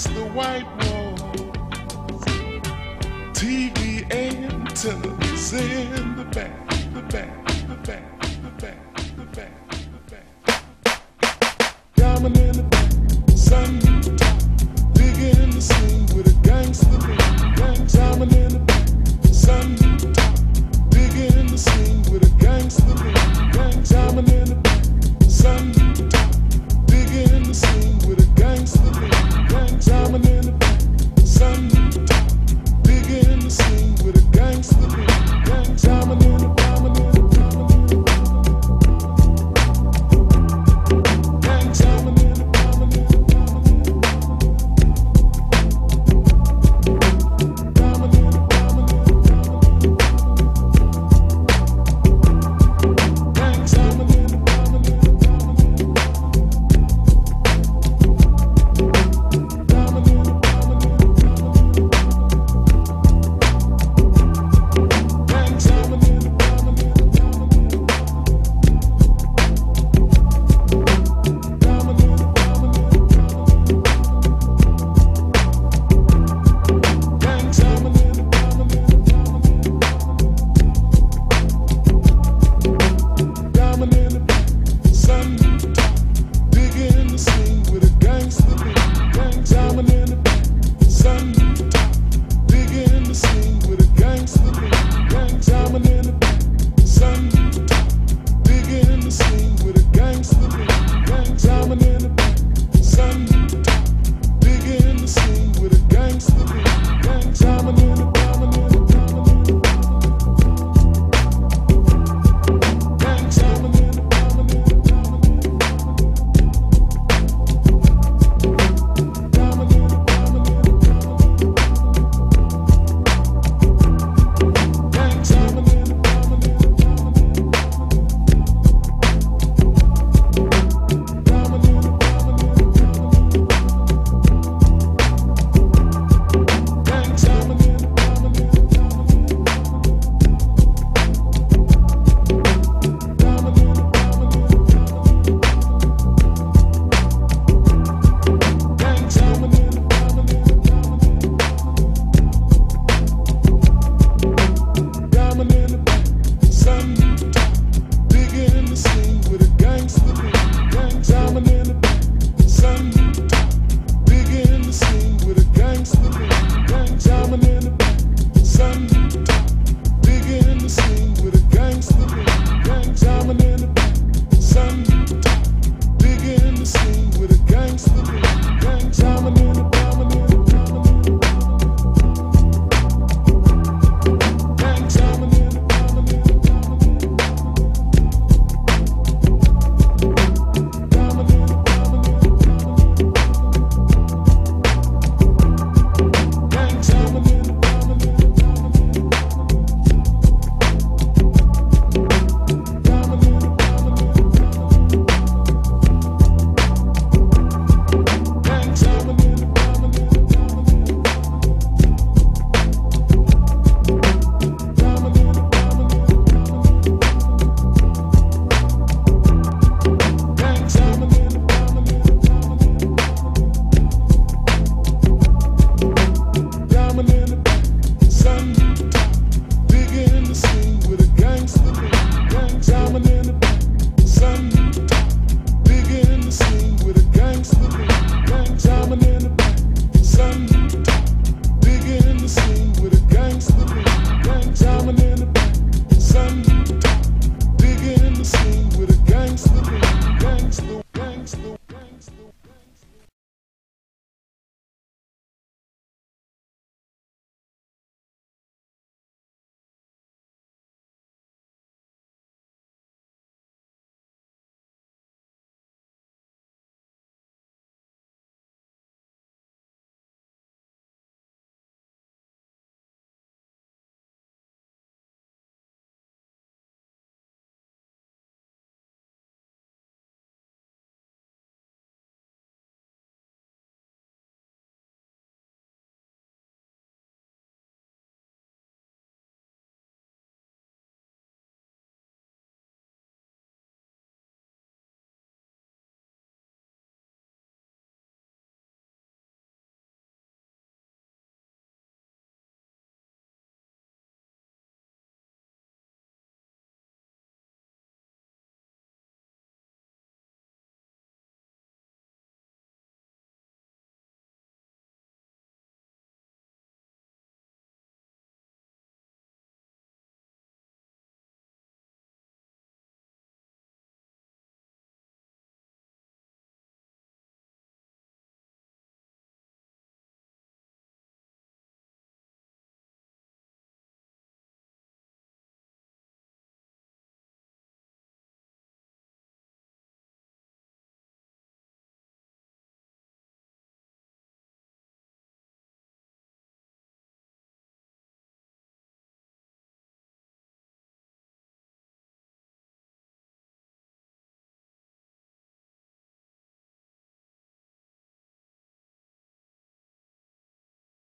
against the white wall. TV antennas in the back, the back, the back, the back, the back, the back. Diamond in the back, sun in the top. Digging in the scene with a gangster lean. Diamond in the back, sun in the top. Digging in the scene with a gangster lean. sleeping.